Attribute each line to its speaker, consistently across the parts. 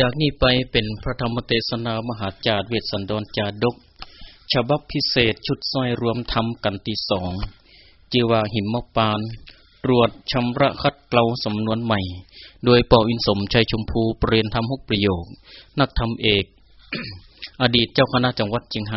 Speaker 1: จากนี้ไปเป็นพระธรรมเทศนามหาจารย์เวสสันดรจาดก ฉบับพิเศษชุดซอยรวมธรรมกันที่สองจีวาหิมมปาน ตรวจชำระคัดเกลาสำนวนใหม่ โดยปออินสมชัยชมพูเปรียนทำฮุกประโยค นักธรรมเอก อดีตเจ้าคณะจังหวัดเชียงไฮ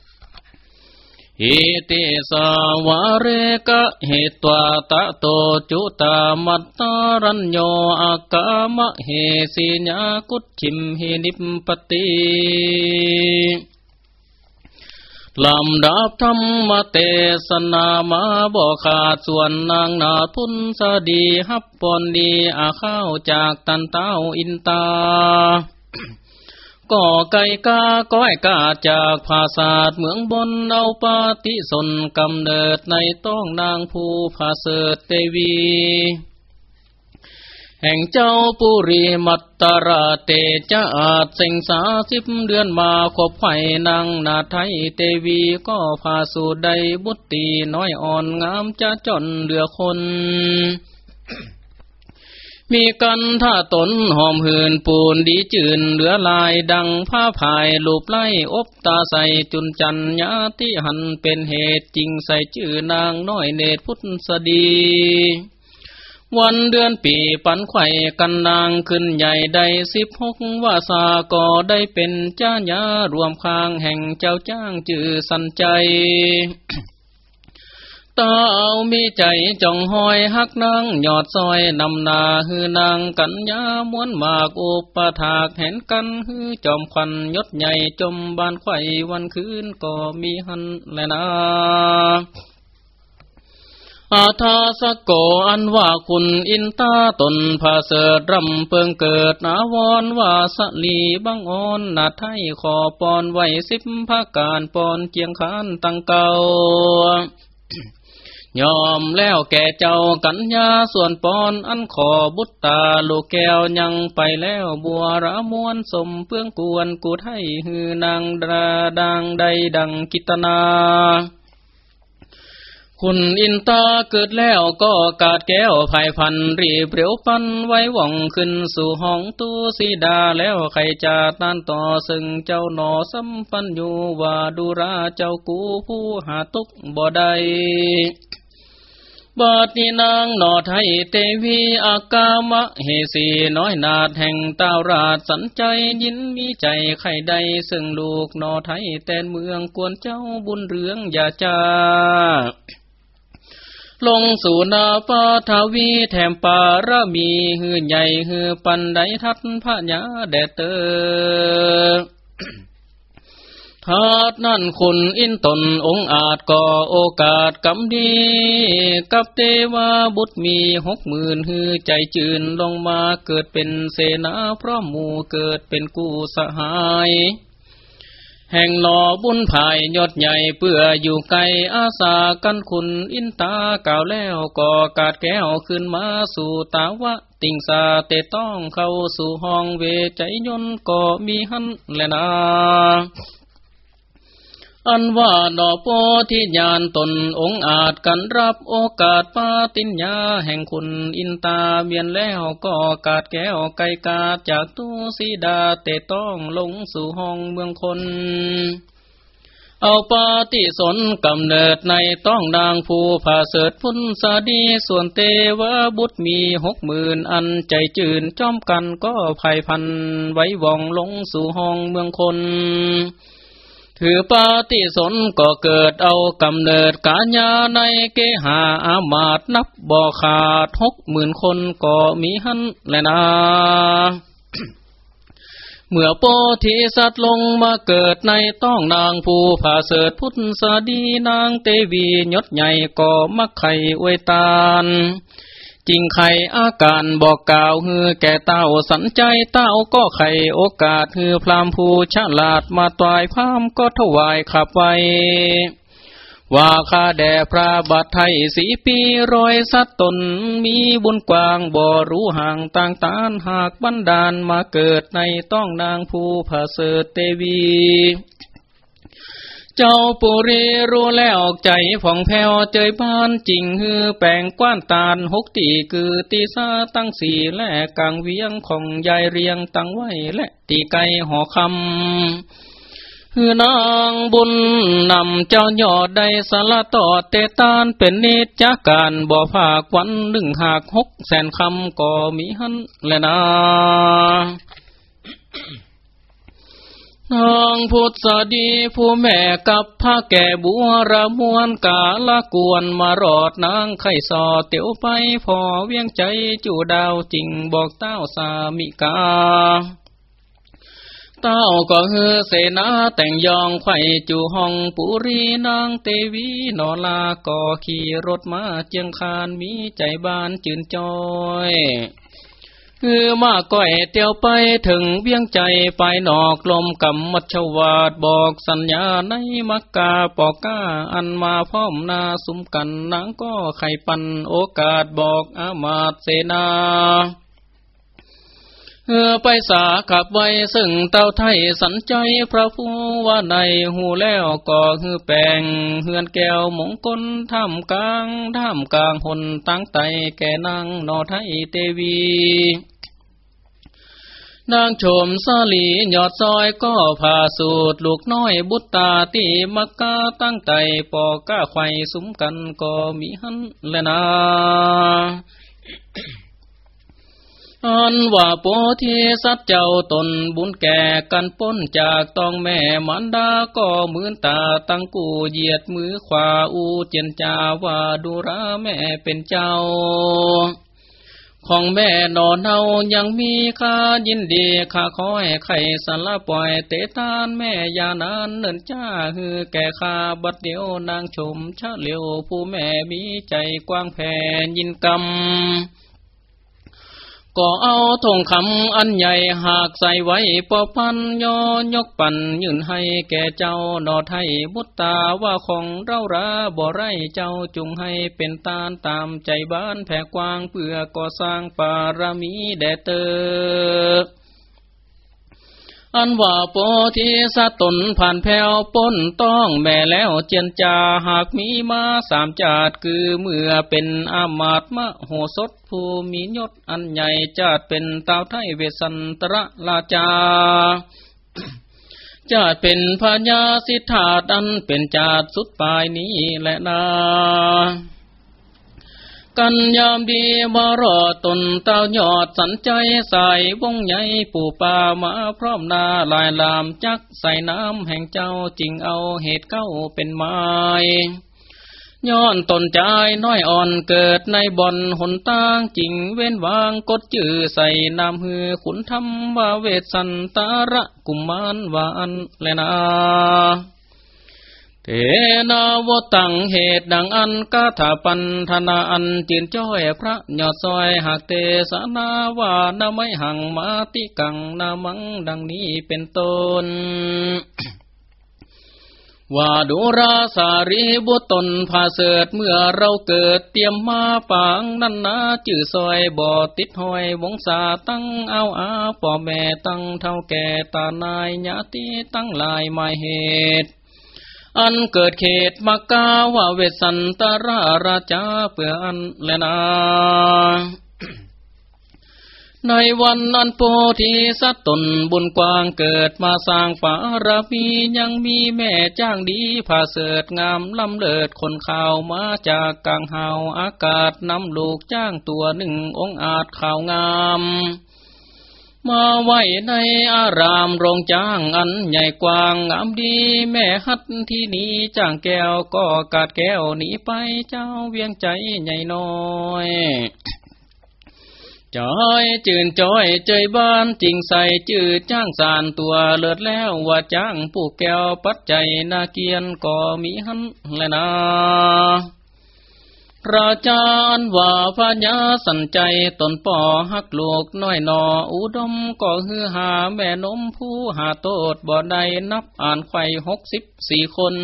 Speaker 1: อิติสาวาเรกะเหตวาตะโตจุตามัตตารัญโยอากามะเหสิญากุชิมหินิปปติลำดับธรรมเตสนามาบอกขาดส่วนนางนาพุนสดีฮับปอนดีอาข้าวจากตันเต้าอินตา ก่อไก่กาก้อยกาจากภาษาดเมืองบนเอาปาติสนกำเนิดในต้องนางภูภาเสดเตวี แห่งเจ้าปุริมัตตราเตจะอาจเสงสาสิบเดือนมาขบไข่นางนาไทยเตวีก็พาสู่ใดบุตรีน้อยอ่อนงามจะจนเหลือคน มีกันท่าตนหอมหืนปูนดีจืนเหลือลายดังผ้าผายลูบไล่อบตาใสจุนจันยาที่หันเป็นเหตุจริงใส่ชื่อนางน้อยเนตรพุทธสดีวันเดือนปีปันไข่กันนางขึ้นใหญ่ได้สิบหกวาสาก็ได้เป็นจ้าญารวมคางแห่งเจ้าจ้างจือสันใจ ตาเอามีใจจ่องหอยหักนางหยอดซอยนำนาฮือนางกัญญาม้วนมากอุปถากเห็นกันฮือจอมควันยศใหญ่จมบานไข่วันคืนก็มีหันแลนาอาทาสโกอันว่าคุณอินตาตนผาเสดรำเปิงเกิดนาวอนว่าสลีบังออนนาไทยขอปอนไว้สิบภาการปอนเกียงคานตั้งเก่า ยอมแล้วแก่เจ้ากัญญาส่วนปอนอันขอบุตตาลูกแก้วยังไปแล้วบัวระมวนสมเพื่องกวนกูไทยฮือนางดาดังใดดังกิตนาคุณอินตาเกิดแล้วก็กาดแก้วภายพันรีเปรียวปันไว้หว่องขึ้นสู่ห้องตู้สีดาแล้วใครจะต้านต่อซึ่งเจ้าหนอสัมปันอยู่ว่าดูราเจ้ากูผู้หาตุกบ่ได้ บาดีนางนอไทยเตวีอากามะเฮสีน้อยนาดแห่งตาราชสันใจยินมีใจไข่ใดซึ่งลูกนอไทยแตนเมืองกวนเจ้าบุญเรืองอย่าจ้าลงสู่นาปาทาวีแถมปารมีหือใหญ่หือปันไดทัดพระญาแดดเตอ ทาดนั่นคุณอินตนองอาจก่อโอกาสกำดี กับเทวาบุตรมีหกหมื่นฮือใจจืนลงมาเกิดเป็นเสนาพร้อมหมู่เกิดเป็นกู้สหาย แห่งหนอบุญภายยอดใหญ่เพื่ออยู่ไกลอาสากันคุณอินตาเก่าแล้วก่อกาดแก้วขึ้นมาสู่ตาวะติงสาเตต้องเข้าสู่ห้องเวใจยนก็มีหันแลนา อันว่าดอกโพธิญาณตนองอาจกันรับโอกาสปาติญญาแห่งคุณอินตาเบียนแล้วก็กาดแก้วไกกาจากตัวสีดาเตต้องลงสู่ห้องเมืองคน เอาปาติสนกำเนิดในต้องนางผู้ผาเสดพุนสาดีส่วนเตวบุตรมีหกหมื่นอันใจจืนจอมกันก็ภัยพันไว้ว่องลงสู่ห้องเมืองคน ถือปาติสนก็เกิดเอากำเนิดกาญาในเกหาอามาตนับบ่อขาดหกหมื่นคนก็มีหันแลนาเมื่อโปธิสัตว์ลงมาเกิดในต้องนางผู้ผาเสดพุทธสดีนางเตวียศใหญ่ก็มักไข่อวยตาน จริงไข่อาการบอกกล่าวฮือแก่เต้าสันใจเต้าก็ไข่โอกาสฮือพรามผู้ฉลาดมาตายพามก็ถวายขับไว้ว่าข้าแด่พระบัตไทยสีปีรอยสัตตนมีบุญกว้างบ่รู้ห่างต่างตานหากบันดาลมาเกิดในต้องนางผู้ผาเสดเตวี เจ้าปุรีรู้แล้วอกใจผ่องแผ้วเจยบ้านจริงฮือแปลงกว้านตาลหกตีคือตีซาตั้งสี่และกลางเวียงของยายเรียงตั้งไว้และตีไก่หอคำคือนางบุญนำเจ้ายอดได้สละต่อเตตานเป็นนิจจการบ่อภาควันหนึ่งหากหกแสนคำก็มีหันและนะ นางพุทธดีผู้แม่กับพระแก่บัวระมวนกาละกวนมารอดนางไข่สอเตียวไปพอเวียงใจจู่ดาวจริงบอกเต้าสามิกา เต้าก็เฮอเสนาแต่งยองไข่จู่ห้องปุรีนางเตวีนอลาก็ขี่รถมาเจียงคานมีใจบานจืนจอย คือมาก้อยเตียวไปถึงเวียงใจไปนอกลมกำมัชวาดบอกสัญญาในมักกาปอกก้าอันมาพร้อมนาสุมกันนางก็ไข่ปันโอกาสบอกอามาตเสนาเออไปสาขับไว้ซึ่งเต้าไทยสันใจพระผู้ว่าในหูแล้วก่อฮือแปงเฮือนแก้วมงคลท่ามกลางท่ามกลางหนตั้งไตแก่นางนอไทยเตวี นางชมสาลีหยอดซอยก็พาสูตรลูกน้อยบุตตาตีมักกาตั้งไตปอก้าไข่สุมกันก็มีหันแลนาอันว่าโปธิสัตว์เจ้าตนบุญแก่กันป้นจากต้องแม่มันดาก็มือนตาตั้งกูเหยียดมือขวาอูเจนจาว่าดูราแม่เป็นเจ้า ของแม่นอนเนายังมีค่ายินดีข้าคอยไข่สารปล่อยเตตานแม่ยานานเนินจ้าฮือแก่ข้าบัดเดียวนางชมชะเลียวผู้แม่มีใจกว้างแผ่ยินกำ ก็เอาทองคำอันใหญ่หากใส่ไว้ปอพันยอยกปั่นยืนให้แก่เจ้านอไทยบุตตาว่าของเราราบ่ไรเจ้าจุงให้เป็นตานตามใจบ้านแผ่กว้างเพื่อก่อสร้างปารมีแด่เตอ อันว่าโปธิสัตนผ่านแผ่วป้นต้องแม่แล้วเจียนจาหากมีมาสามจาดคือเมื่อเป็นอามาตมะโหสถผู้มียศอันใหญ่จาดเป็นตาวไทยเวสันตระลาจาจาดเป็นพญาสิทธาดันเป็นจาดสุดปลายนี้แหละนา กันยามดีมารอตนเต้ายอดสันใจใส่วงใหญ่ปู่ป่ามาพร้อมนาลายลามจักใส่น้ำแห่งเจ้าจริงเอาเหตุเก้าเป็นไม้ย้อนตนใจน้อยอ่อนเกิดในบ่อนหนตางจริงเว้นวางกดจื่อใส่นามฮือขุนทำว่าเวสันตาระกุมมานวานแลนา เทนาวตังเหตุดังอันกาถาปันธนาอันจินจ้อยพระยอดซอยหักเตสนาวานาไม่หังมาติกังนามังดังนี้เป็นต้นว่าดูราสารีบุตนพาเสดเมื่อเราเกิดเตรียมมาปางนั่นนาจื่อซอยบ่อติดหอยวงศาตั้งเอาอาป่อแม่ตั้งเท่าแก่ตานายญาติตั้งลายหมายเหตุ อันเกิดเขตมากาวาเวสันตราราชาเปื่ออันแลนาในวันนั้นโพธิสัตตนบุญกว้างเกิดมาสร้างฝาราพียังมีแม่จ้างดีผาเสดงามลำเลิดคนข่าวมาจากกลางหาวอากาศนำลูกจ้างตัวหนึ่งองอาจข่าวงาม มาไว้ในอารามโรงจ้างอันใหญ่กว้างงามดีแม่ฮัดที่นี้จ้างแก้วก็กาดแก้วหนีไปเจ้าเวียงใจใหญ่น้อยจอยจืนจอยเจยบ้านจริงใส่จืดจ้างสารตัวเลิศแล้วว่าจ้างผู้แก้วปัดใจนาเกียนก็มีหันแลนา พระจารว่าพญาสันใจตนป่อหักลูกน้อยนออุดมก็ฮือหาแม่นมผู้หาโตดบ่ได้นับอ่านไข่หกสิบสี่คน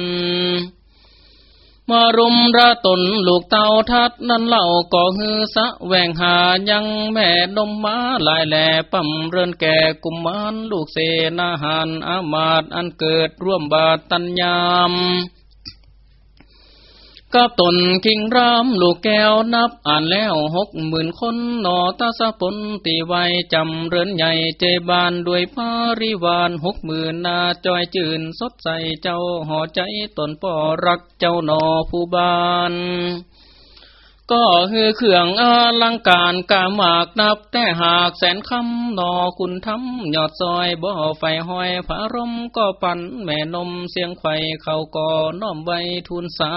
Speaker 1: มารุมระตนลูกเต่าทัดนั้นเล่าก่อฮือสะแหวงหายังแม่นมมาลายแหล่ปั่มเรินแก่กุมมานลูกเสนาหานอามาตอันเกิดร่วมบาตตัญญาม กับตนคิงรามลูกแก้วนับอ่านแล้วหกหมื่นคนนอตาสะปนตีไวจำเรือนใหญ่เจบานด้วยพาริวานหกหมื่นนาจอยจืนสดใสเจ้าห่อใจตนป่อรักเจ้านอผู้บาน ก็คือเครื่องอลังการกามากนับแต่หากแสนคำนอคุณทำยอดซอยบ่อไฟห้อยผารมก็ปั่นแม่นมเสียงไฟเขาก่อน้อมใบทุนสา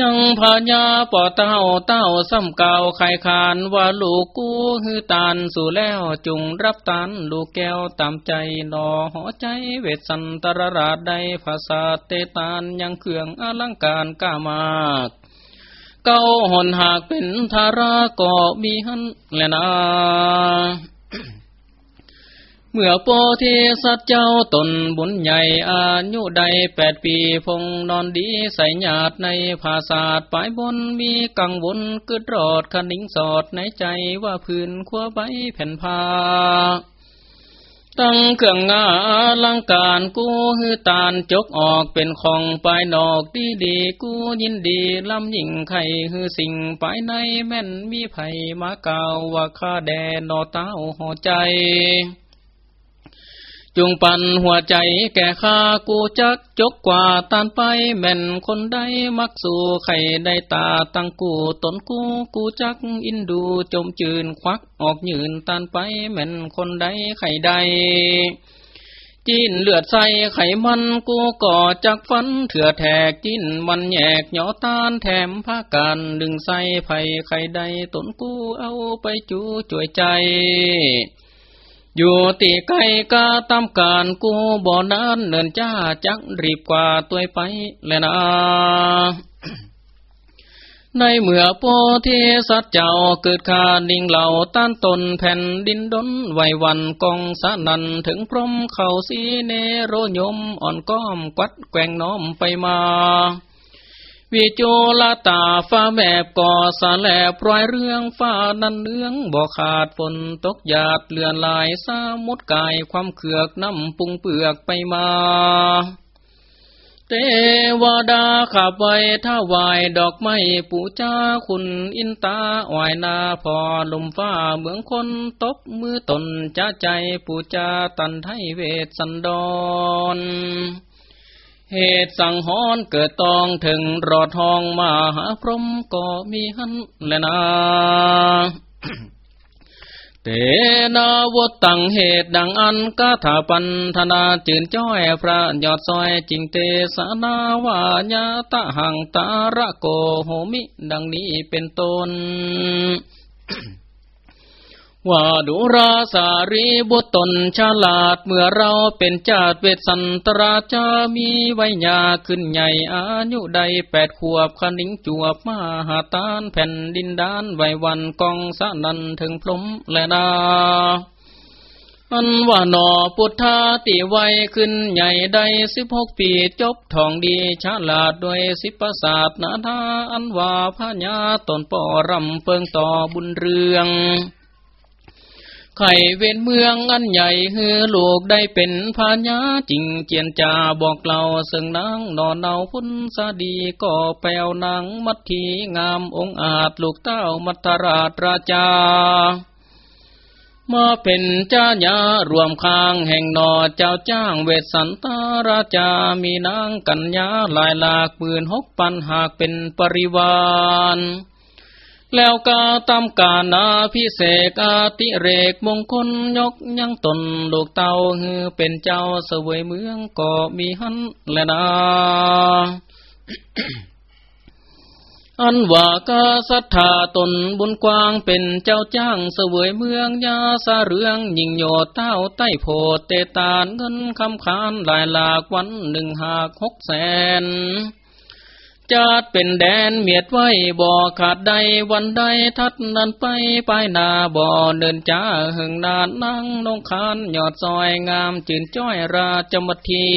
Speaker 1: ยังพญาปอเต้าเต้าซ้ำเก่าไข่คานว่าลูกกูฮือตานสู่แล้วจุงรับตานลูกแก้วตามใจนอหอใจเวสันตรราชใดภาษาเตตานยังเครื่องอลังการก้ามาก เก้าหอนหากเป็นธาราก็มีหันแลนะเมื่อโปธิสัตว์เจ้าตนบุญใหญ่อายุใดแปดปีพงนอนดีใส่ญาติในภาษาดปลายบนมีกังวลกึดรอดคนิ่งสอดในใจว่าพื้นขั้วใบแผ่นผ้า ตั้งเครื่องงาลังการกูฮือตานจกออกเป็นของปลายนอกดีดีกูยินดีลำยิ่งไข่ฮือสิ่งปลายในแม่นมีไผ่มาเก่าว่าข้าแดนนอเต้าหอใจ จงปันหัวใจแก่ข้ากูจักจกกว่าตานไปแม่นคนใดมักสู่ไข่ได้ตาตั้งกูตนกูกูจักอินดูจมจืนควักออกยืนตานไปแม่นคนใดไข่ใดจีนเลือดใสไขมันกูก่อจากฟันเถื่อแทกจีนมันแยกหยอตานแถมผ้าการดึงใส่ไผ่ไข่ใดตนกูเอาไปจูจ่วยใจ อยู่ตีไกลกาตามการกูบ่อนานเนินจ้าจักรีบกว่าตัวไปแลยนะ ในเมื่อโพธิสัตว์เจ้าเกิดขาดิ่งเหล่าต้านตนแผ่นดินดนไววันกองสานันถึงพรมเข่าสีเนโรยมอ่อนก้อมกัดแกงน้อมไปมา วิจูลตาฟ้าแมบก่อสาแลปลอยเรื่องฟ้านันเนื้องบ่ขาดฝนตกหยาดเลือนลายสามุดกายความเขือกน้ำปุงเปลือกไปมาเทวดาขับไว้ท่าวายดอกไม้ปูจ้าคุณอินตาอายนาพอลมฟ้าเมืองคนตบมือตนจ้าใจปูจาตันไทยเวทสันดอน เหตุสังหอนเกิดตองถึงรอทองมาหาพรมก็มีหันและนาเตนาวตังเหตุดังอันกาถาปันธนาจืนจ้อยพระยอดซอยจิงเตสนาวาญาตะหังตาระโกโหมิ ดังนี้เป็นต้น ว่าดุราสารีบุตรฉลาดเมื่อเราเป็นจาตเวสันตราจามีไวยาขึ้นใหญ่อายุใดแปดขวบคณิงจวบมาหาตานแผ่นดินดานไววันกองสะนันถึงพรมและดาอันว่าหนอพุทธาติไวขึ้นใหญ่ใดสิบหกปีจบทองดีฉลาดด้วยสิปศาสนาทาอันว่าพญาตนป่อรำเปิงต่อบุญเรือง ไข่เวนเมืองอันใหญ่เฮือลูกได้เป็นพาญาจริงเจียนจาบอกเล่าซึ่งนางนอนเนาพุนสาดีก็แปลวนางมัททีงามองอาจลูกเต้ามัทราชราชามาเป็นเจ้าญารวมค้างแห่งนอเจ้าจ้างเวสันตาราชา มีนางกัญญาลายหลากหมื่นหกปันหากเป็นปริวาน แล้วกาตามกานาพิเศษอาติเรกมงคลยกยังตนลูกเต่าฮือเป็นเจ้าเสวยเมืองก็มีหันและนาอันว่ากาสัทธาตนบุญกว้างเป็นเจ้าจ้างเสวยเมืองยาสาเรืองยิงโยดเต้าใต้โพเตตานเงินคำคานหลายหลากวันหนึ่งหากหกแสน จัดเป็นแดนเมียดไว้บ่อขาดใดวันใดทัดนั้นไปไปนาบ่อเดินจ้าหึงนานนั่งนงคานยอดซอยงามจื่นจ้อยราชมัที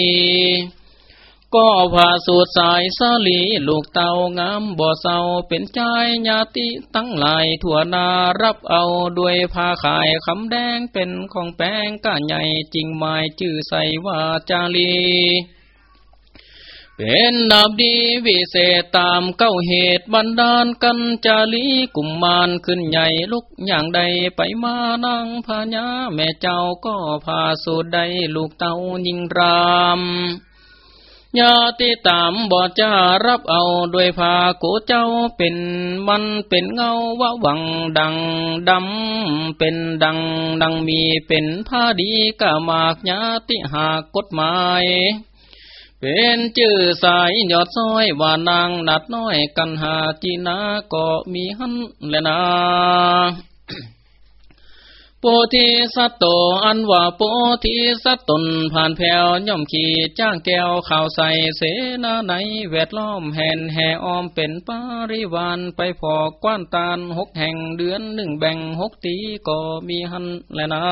Speaker 1: ก็พาสูตรสายสาลีลูกเต่างามบ่อเศร้าเป็นใจญาติตั้งหลายถั่วนารับเอาด้วยผ้าขายคำแดงเป็นของแป้งก้าใหญ่จริงหมายชื่อใส่ว่าจาลี เป็นนาบดีวิเศษตามเก้าเหตุบันดาลกันจาลีกุมมารขึ้นใหญ่ลุกอย่างใดไปมานั่งพญาแม่เจ้าก็พาสูดใดลูกเต้ายิงรามญาติตามบอจะรับเอาด้วยพาโกเจ้าเป็นมันเป็นเงาวะหวังดังดำเป็นดังดังมีเป็นผ้าดีกะมากญาติหากกฎหมาย เป็นจื่อสายยอดซ้อยว่านางนัดน้อยกันหาจีนาก็มีหันแลนาโปธิสัตโตอันว่าโปธิสัตตนผ่านแผ่วย่อมขี่จ้างแก้วข่าวใส่เสนาไหนแวดล้อมแห่นแห่ออมเป็นปาริวานไปพอกว้านตาลหกแห่งเดือนหนึ่งแบ่งหกตีก็มีหันแลนา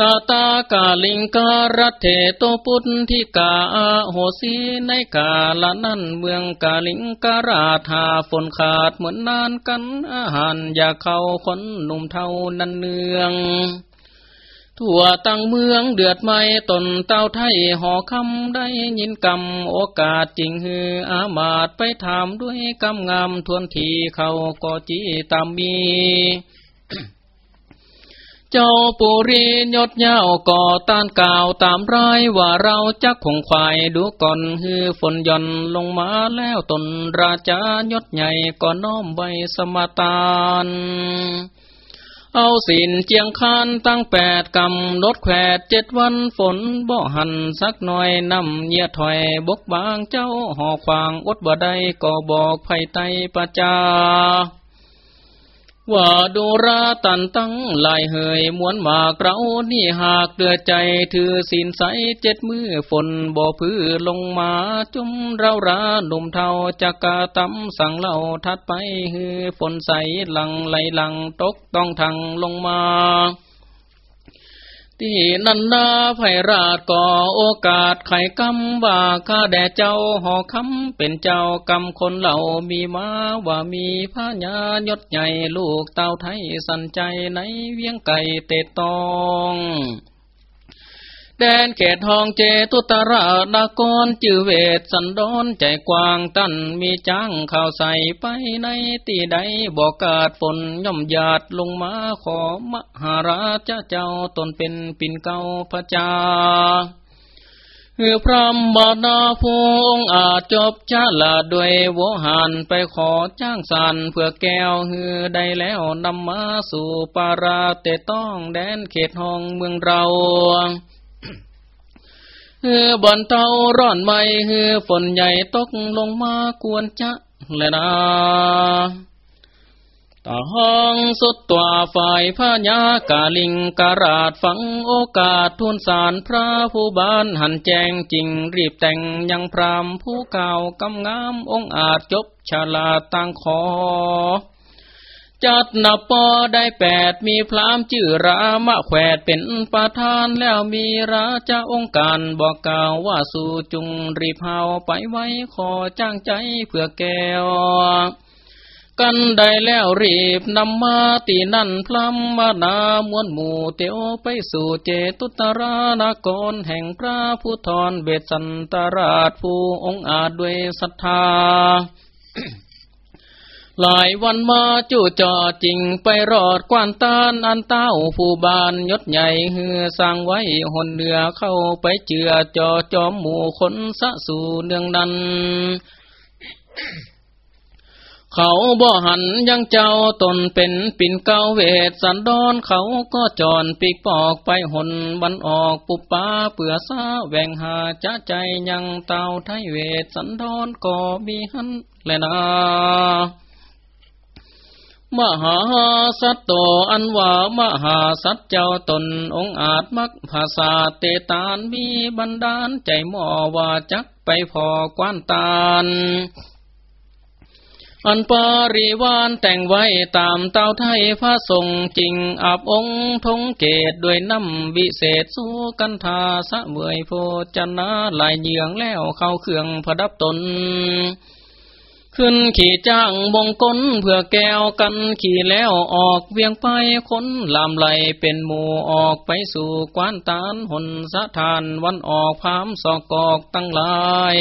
Speaker 1: ตาตากาลิงการัเทโตปุตทิกาโหสีในกาละนั่นเมืองกาลิงการาธาฝนขาดเหมือนนานกันอาหารอยากเข้าคนหนุ่มเท่านันเนืองทั่วตั้งเมืองเดือดไม่ตนเต้าไทยหอคำได้ยินกรรมโอกาสจริงฮืออามาตไปถามด้วยกำงามทวนทีเขาก็จีตามมี จ้าปุรียศเย้าก่อต้านกล่าวตามร้ายว่าเราจักคงควายดูก่อนฮือฝนย่อนลงมาแล้วตนราชายศใหญ่ก็น้อมไว้สมตานเอาสินเจียงคานตั้งแปดกำลดแควดเจ็ดวันฝนบ่หันสักหน่อยนำเยียถอยบกบางเจ้าห่อควางอดบ่ได้ก็บอกไผ่ไตประจา ว่าดูราตันตั้งลายเหยมวนมากเรานี่หากเดือใจถือสินใสเจ็ดมือฝนบ่พื้ลงมาจุมเราราหนุ่มเทาจักกะตำสั่งเล่าทัดไปฮือฝนใสหลังไหลหลังตกต้องทางลงมา ที่นันนาไพราชก่อโอกาสไขกำว่าข้าแด่เจ้าหอคำเป็นเจ้ากำคนเหล่ามีมาว่ามีพระญายศใหญ่ลูกเต้าไทยสันใจในเวียงไก่เตตอง แดนเขตทองเจตุตระดากรจือเวทสันดอนใจกว้างตั้นมีจ้างข่าวใส่ไปในตีใดบอกกาดฝนย่อมหยาดลงมาขอมหาราชเจ้าตนเป็นปิ่นเก้าพระจาเฮือพรำบาดาูงอาจจบชาลาด้วยวหานไปขอจ้างสันเพื่อแก้วเฮือได้แล้วนำมาสู่ปาราเตต้องแดนเขตห้องเมืองเรา ฮือบอนเตาร้อนไม่เฮือฝนใหญ่ตกลงมากวนจะแลนะตาห้องสุดตัวฝ่ายพญากาลิงการาดฝังโอกาสทุนสารพระผู้บานหันแจงจริงรีบแต่งยังพรามผู้เก่ากำงามองอาจจบฉลาดตั้งคอ จัดนับปอได้แปดมีพรามจื่อรามะแขวดเป็นประธานแล้วมีราชาองค์การบอกกล่าวว่าสู่จุงรีเฮาไปไว้ขอจ้างใจเพื่อแก้วกันได้แล้วรีบนำมาตีนั่นพลัมมานามวนหมู่เตียวไปสู่เจตุตรานากรแห่งพระผู้ทรเบสันตราชผู้องอาจด้วยศรัทธา หลายวันมาจู่จอจริงไปรอดกวนตานอันเต้าผู้บานยศใหญ่เฮือสร้างไว้หนเหนือเข้าไปเจือจอจอมหมู่คนสะสู่เนืองนั้นเขาบ่หันยังเจ้าตนเป็นปิ่นเก้าเวทสันดอนเขาก็จอนปีกปอกไปหนบันออกปุปปาเปื่อซาแหวงหาจะใจยังเต้าไทยเวทสันดอนก็มีหันแลนะ มหาสัตโตอันว่ามหาสัตเจ้าตนองอาจมักภาษาเตตานมีบันดาลใจหมอว่าจักไปพอกวานตานอันปาริวานแต่งไว้ตามเต้าไทยพระทรงจริงอาบองค์ทงเกตด้วยน้ำวิเศษสู้กันทาสะเวยโพจนาลายเยืองแล้วเข้าเครื่องพระดับตน ขึ้นขี่จ้างบงก้นเพื่อแก้วกันขี่แล้วออกเวียงไปคนลามไหลเป็นหมู่ออกไปสู่กวานตานหนสะทานวันออกพามสอกอกตั้งหลาย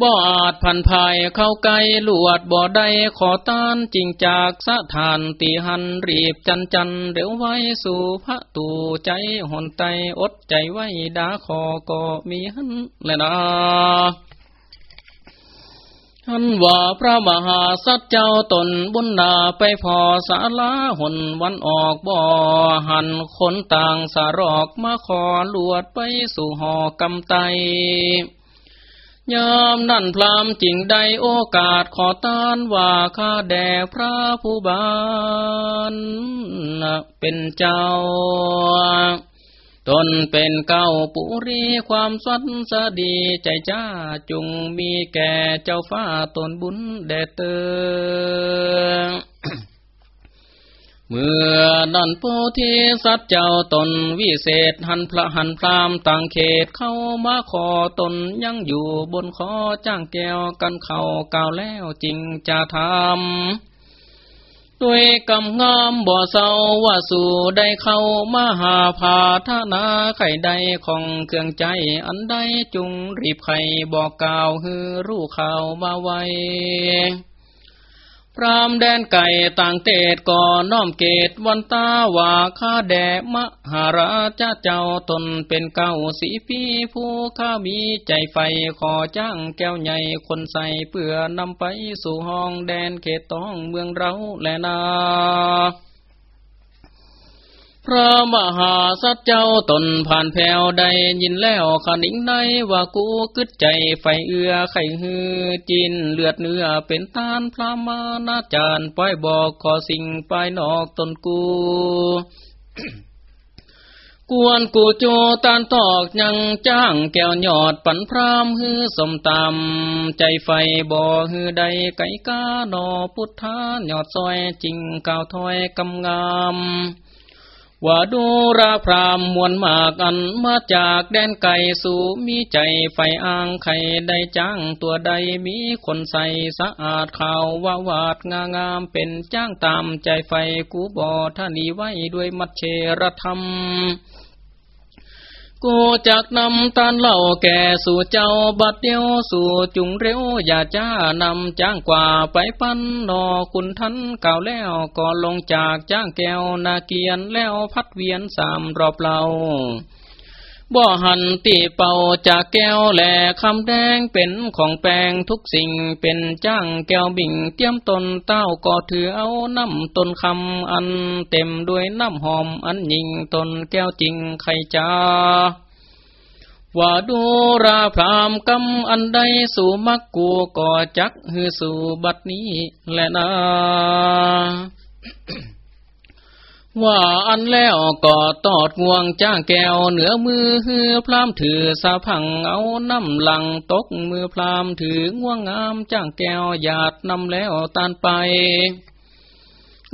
Speaker 1: บ่อาจพันภายเข้าไกลลวดบ่ได้ขอต้านจริงจากสะทานตีหันรีบจันจันเร็วไว้สู่พระตูใจหนไตอดใจไว้ดาขอก็มีหันแลนะ หันว่าพระมหาสัจเจ้าตนบุญนาไปพอสาลาหนวันออกบ่อหันคนต่างสารอกมาขอลวดไปสู่หอกำไตยามนั่นพรามจริงใดโอกาสขอต้านว่าข้าแด่พระผู้บานเป็นเจ้า ตนเป็นเก้าปุรีความสัตสดีใจจ้าจุงมีแก่เจ้าฟ้าตนบุญแด่เตอเมื่อนันโพธิสัตว์เจ้าตนวิเศษหันพระหันพรามต่างเขตเข้ามาขอตนยังอยู่บนคอจ้างแก้วกันเข่าก่าวแล้วจริงจะทำ ด้วยกำงามบ่อเศร้าว่าสู่ได้เข้ามาหาพาธนาไข่ใดของเครื่องใจอันใดจุงรีบไข่บอกกล่าวฮือรู้ข่าวมาไว พรามแดนไก่ต่างเตดก่อน้อมเกตวันตาว่าข้าแดมหาราชเจ้าตนเป็นเก้าสีพีผู้ข้ามีใจไฟขอจ้างแก้วใหญ่คนใส่เปื่อนำไปสู่ห้องแดนเขตต้องเมืองเราแลนา พระมหาสัจเจ้าตนผ่านแผ่วใดยินแล้วขนิงในว่ากูกึดใจไฟเอือไข่ฮือจินเลือดเนื้อเป็นตานพระมานาจารย์ป้อยบอกขอสิ่งปลายนอกตนกูกวนกูโจตานตอกยังจ้างแก้วยอดปันพรามฮือสมตำใจไฟบ่อฮือใดไก่กาดอพุทธาหยอดซอยจริงก่าวถอยกำงาม ว่าดูราพรามมวลมากอันมาจากแดนไก่สู่มีใจไฟอ่างไข่ได้จ้างตัวใดมีคนใสสะอาดข่าวว่าวาดงางามเป็นจ้างตามใจไฟกูบอท่านีไว้ด้วยมัดเชรธรรม กูจักนำตานเล่าแก่สู่เจ้าบัดเดียวสู่จุงเร็วอย่าจ้านำจ้างกว่าไปปั้นนอคุณทันเก่าแล้วก็ลงจากจ้างแก้วนาเกียนแล้วพัดเวียนสามรอบเรา บ่หันตีเป่าจากแก้วแหลคำแดงเป็นของแปลงทุกสิ่งเป็นจ้างแก้วบิ่งเตรียมตนเต้าก็ถือเอาน้ำตนคำอันเต็มด้วยน้ำหอมอันยิงตนแก้วจริงไข่จ้าว่าดูราพรามกำอันใดสู่มักกูก็จักฮือสู่บัดนี้และนะ ว่าอันแล้วก็ตอดงวงจ้างแก้วเหนือมือฮือพรามถือสาพังเอาน้ำหลังตกมือพรามถือง่วงงามจ้างแก้วหยาดนำแล้วตานไป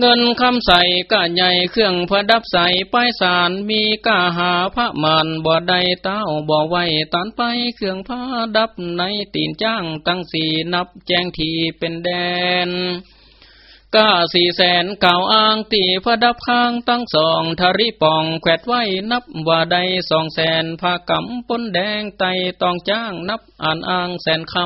Speaker 1: เงินคำใส่ก้าใหญ่เครื่องพระดับใส่ป้ายสารมีก้าหาพระมันบ่อใดเต้าบ่อไว้ตานไปเครื่องพระดับในตีนจ้างตั้งสี่นับแจ้งทีเป็นแดน ก้าสี่แสนเก่าอ้างตีพระดับข้างตั้งสองทริปองแขวดไว้นับว่าใดสองแสนผ้ากำปนแดงไตตองจ้างนับอ่านอ้างแสนคำ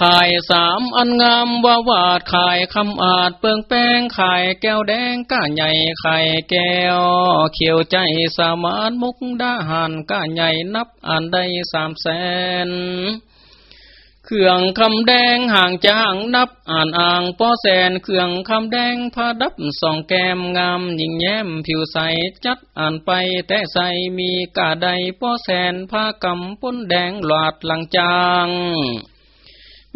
Speaker 1: ขายสามอันงามว่าวาดขายคำอาจเปิงแป้งขายแก้วแดงก้าใหญ่ขายแก้ว เขียวใจสามานมุกดาหันก้าใหญ่นับอ่านได้สามแสน เครื่องคำแดงห่างจางนับอ่านอ่างป้อแสนเครื่องคำแดงผ้าดับสองแก้มงามยิ่งแย้มผิวใสจัดอ่านไปแต่ใสมีกาใดป้อแสนผ้ากำป้นแดงหลาดหลังจาง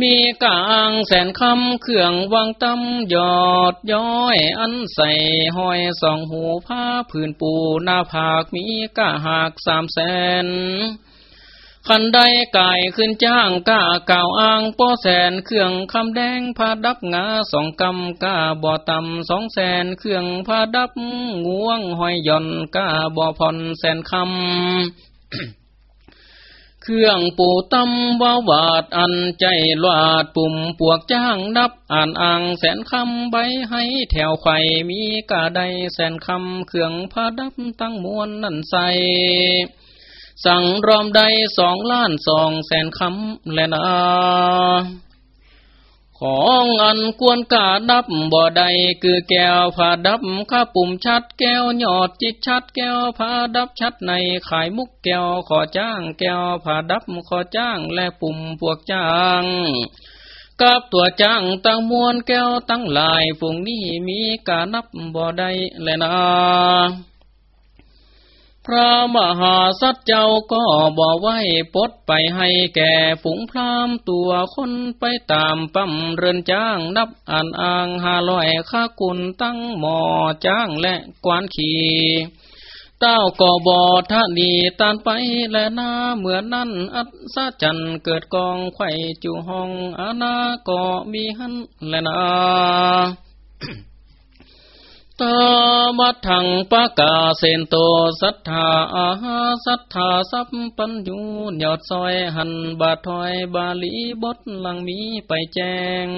Speaker 1: มีกางแสนคำเครื่องวางตำยอดย้อยอันใส่ห้อยสองหูผ้าผืนปูหน้าผากมีกะหากสามแสน ขันได้กายขึ้นจ้างก้าก่าวอ้างป้อแสนเครื่องคำแดงพาดับงาสองกำก้าบ่อต่ำสองแสนเครื่องพาดับงวงหอยย่อนก้าบ่อผ่อนแสนคำเครื่องปูตำว่าวาดอันใจลวาดปุ่มปวกจ้างนับอ่านอ่างแสนคำใบให้แถวไข่มีกาใดแสนคำเครื่องพาดับตั้งมวลนั่นใส สั่งรอมใดสองล้านสองแสนคำแลนะของอันกวนกาดับบ่อใดคือแก้วผาดับข้าปุ่มชัดแก้วยอดจิตชัดแก้วผาดับชัดในขายมุกแก้วขอจ้างแก้วผาดับขอจ้างและปุ่มพวกจ้างกับตัวจ้างตั้งมวลแก้วตั้งลายฝุงนี้มีกานับบ่อใดแลนะ ระมหาสัตเจ้าก็บอกไว้ปดไปให้แก่ฝูงพรามตัวคนไปตามปั๊มเรือนจ้างนับอ่านอ่างหาลอยข้ากุลตั้งหมอจ้างและกวานขี่เต้าก็บอทะนีตานไปและนาเหมือนนั่นอัศจันเกิดกองไข่จูห้องอาณาก็มีหันและนา ตมัทังปะกาเซนโตสัทธาอาหาสัทธาสัพปัญญูยอดซอยหันบาทอยบาลีบทหลังมีไปแจง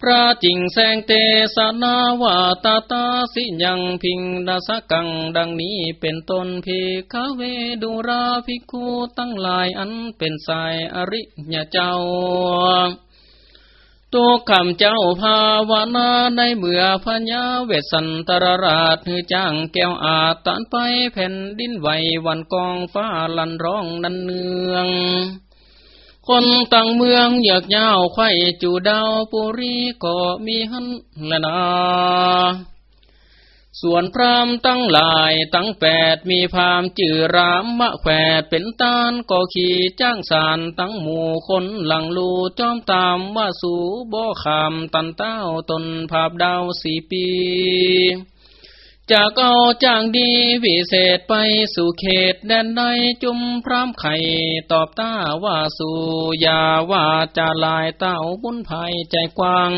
Speaker 1: พระจิงแสงเตสนาวาตาตาสิยังพิงดาสกังดังนี้เป็นต้นเพคาเวดุราภิกขุตั้งหลายอันเป็นสายอริยเจ้า ตัวคำเจ้าภาวนาในเมื่อพญาเวสันตรราชหือจ้างแก้วอาตานไปแผ่นดินไหววันกองฟ้าลันร้องนันเนือง คนต่างเมืองอยากยาวไข่จูดาวปุรีก็มีหันละนา ส่วนพรามตั้งหลายตั้งแปดมีพามจือรามมะแขวดเป็นตานก็ขี่จ้างสารตั้งหมู่คนหลังลูจอมตามว่าสู่บ่อขามตันเต้าตนภาพดาวสี่ปีจากเอาจ้างดีวิเศษไปสู่เขตแดนใดจุมพรามไข่ตอบต้าว่าสู่ยาว่าจะลายเต้าบุญภัยใจกว้าง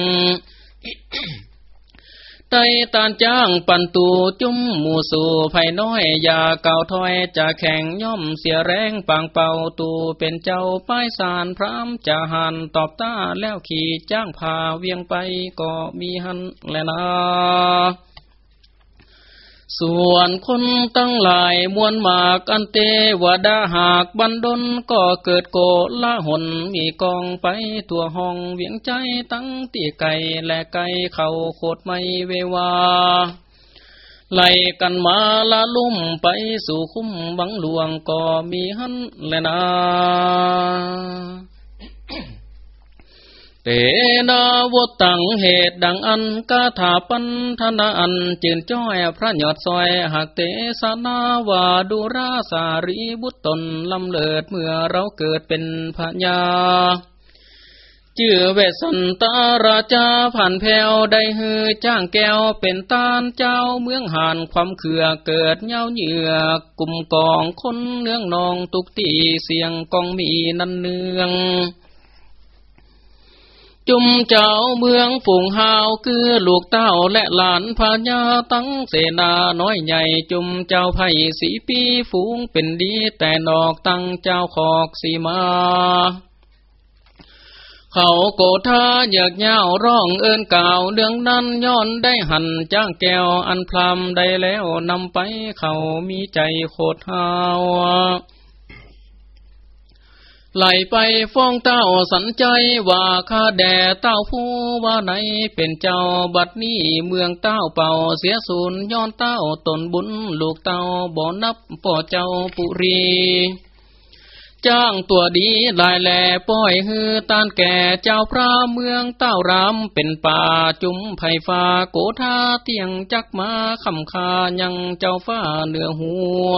Speaker 1: ไตตานจ้างปันตูจุ้มหมูสู่ไผ่น้อยอย่าเก่าถอยจะแข่งย่อมเสียแรงปางเป่าตูเป็นเจ้าป้ายสารพรามจะหันตอบตาแล้วขี่จ้างพาเวียงไปก็มีหันแลนะ ส่วนคนตั้งหลายมวลมากอันเตวดาหากบันดลก็เกิดโกละหนมีกองไปตัวห้องเวียงใจตั้งตีไก่และไก่เข่าโคดไม่เววาไล่กันมาละลุ่มไปสู่คุ้มบังหลวงก็มีหันและนา เตนาวตังเหตุดังอันกาถาปันธนาอันจืนจ้อยพระยอดซอยหักเตสนาวาดูราสารีบุตรตนลำเลิดเมื่อเราเกิดเป็นพญาจื่อเวสันตาราชาผ่านแผ่วได้ฮือจ้างแก้วเป็นตานเจ้าเมืองหานความเขื่อเกิดเย้าเหยื่อกลุ่มกองคนเนื้องนองตุกตีเสียงกองมีนันเนือง จุมเจ้าเมืองฝูงหาวคือลูกเต้าและหลานพญาตั้งเสนาน้อยใหญ่จุมเจ้าไผ่สีปีฝูงเป็นดีแต่นอกตั้งเจ้าขอกสีมาเขาโกธาอยากเย้าร้องเอินก่าวเดืองนั้นย้อนได้หันจ้างแก้วอันพรามได้แล้วนำไปเขามีใจโคตรหาว ไหลไปฟ้องเต้าสันใจว่าข้าแด่เต้าผู้ว่าไหนเป็นเจ้าบัดนี้เมืองเต้าเป่าเสียสูญย้อนเต้าตนบุญลูกเต้าบ่อนับป่อเจ้าปุรีจ้างตัวดีลายแหล่ป้อยฮือตานแก่เจ้าพระเมืองเต้ารามเป็นป่าจุมไผ่ฟ้าโกธาเตียงจักมาคำคายังเจ้าฟ้าเหนือหัว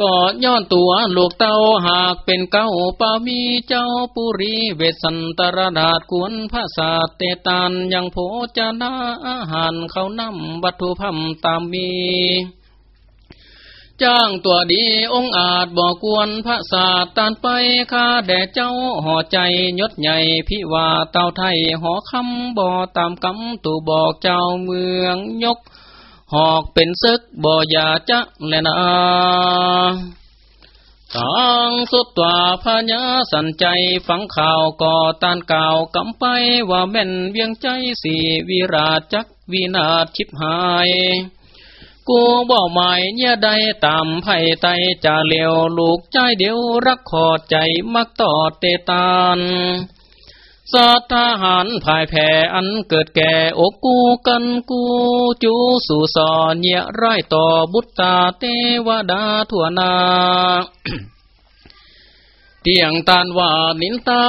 Speaker 1: ก็ย้อนตัวลูกเต้าหากเป็นเก้าปามีเจ้าปุรีเวสันตรดาษกวนภาษาเตตานยังโพจนาอาหารเขานำวัตถุพัมตามมีจ้างตัวดีองอาจบอกกวนพระศาสตานไปข้าแด่เจ้าห่อใจยศใหญ่พิว่าเต่าไทยหอคำบ่อตามคำตูบอกเจ้าเมืองยก หอกเป็นซึกบ่อยาจะแลนะทางสุดตัวพญาสันใจฟังข่าวก่อตานก่าวกำไปว่าแม่นเวียงใจสี่วิราชจักวินาศชิบหาย กูบ่หมายเนี่ยใดตามไผ่ไตจะเลียวลูกใจเดียวรักขอดใจมักต่อเตตาน สัตทหารภายแผ่อันเกิดแก่อกกูกันกูจูสู่สอนเนียร้ายต่อบุตตาเทวดาทั่วนาเตียงตานว่านินตา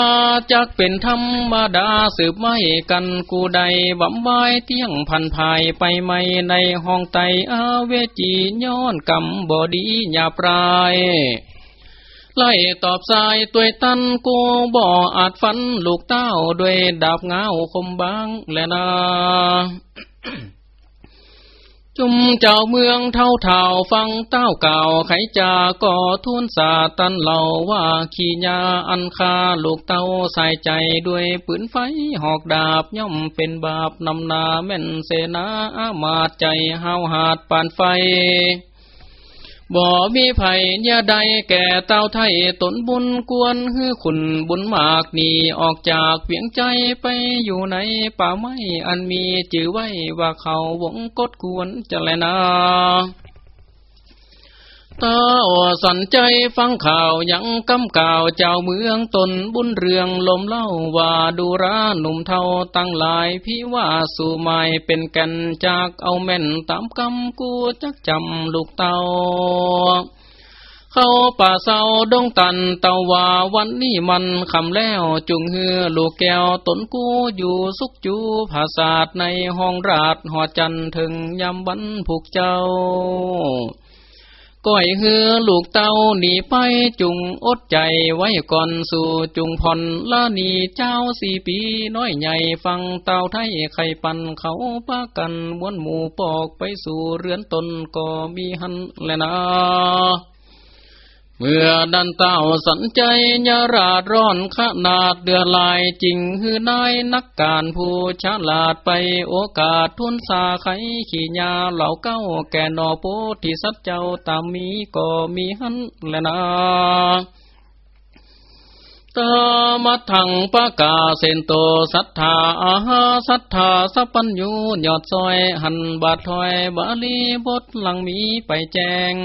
Speaker 1: จักเป็นธรรมดาสืบไม่กันกูใดบำไว้เตียงพันภายไปไม่ในห้องไตอาเวจีย้อนกำบอดีหยาปลาย ไล่ตอบสายตัวตันกูบ่ออาจฟันลูกเต้าด้วยดาบเงาคมบางแลนาจุมเจ้าเมืองเท่าเท่าฟังเต้าเก่าไขจาก่อทุนสาตันเล่าว่าขีญาอันคาลูกเต้าใส่ใจด้วยปืนไฟหอกดาบย่อมเป็นบาปนำนาแม่นเสนาอามาใจห้าวหาดปานไฟ บ่มีไผ่ยาใดแก่เต้าไทยตนบุญกวนฮือขุนบุญมากนี่ออกจากเวียงใจไปอยู่ในป่าไม้อันมีจื่อไว้ว่าเขาวงกดกวนจะแลนา ตาอสันใจฟังข่าวยังกำก่าวเจ้าเมืองตนบุญเรืองลมเล่าว่าดูราหนุ่มเทาตั้งหลายพี่ว่าสู่ไม่เป็นกันจากเอาแม่นตามกำกูจักจำลูกเตาเข้าป่าเศร้าดงตันเตาว่าวันนี้มันคำแล้วจุงเฮือลูกแก้วตนกูอยู่สุกจูภาษาในห้องราดหอจันถึงยำบันผูกเจ้า ก้อยเฮือลูกเต้าหนีไปจุงอดใจไว้ก่อนสู่จุงผ่อนละนีเจ้าสี่ปีน้อยใหญ่ฟังเต้าไทยไข่ปันเขาปะกันม้วนหมูปอกไปสู่เรือนตนก็มีหันแลนะ เมื่อดันเต้าสันใจยาราดร้อนขนาดเดือดลายจริงฮือนายนักการผู้ฉลาดไปโอกาสทุนสาไขขี่ยาเหล่าเก้าแก่นอโพธิสัตเจ้าตามมีก็มีหันแลนะตมัทังปะกาเซนโตสัทธาอาหาสัทธาสัพปัญญูยอดซอยหันบาทถอยบาลีบทหลังมีไปแจง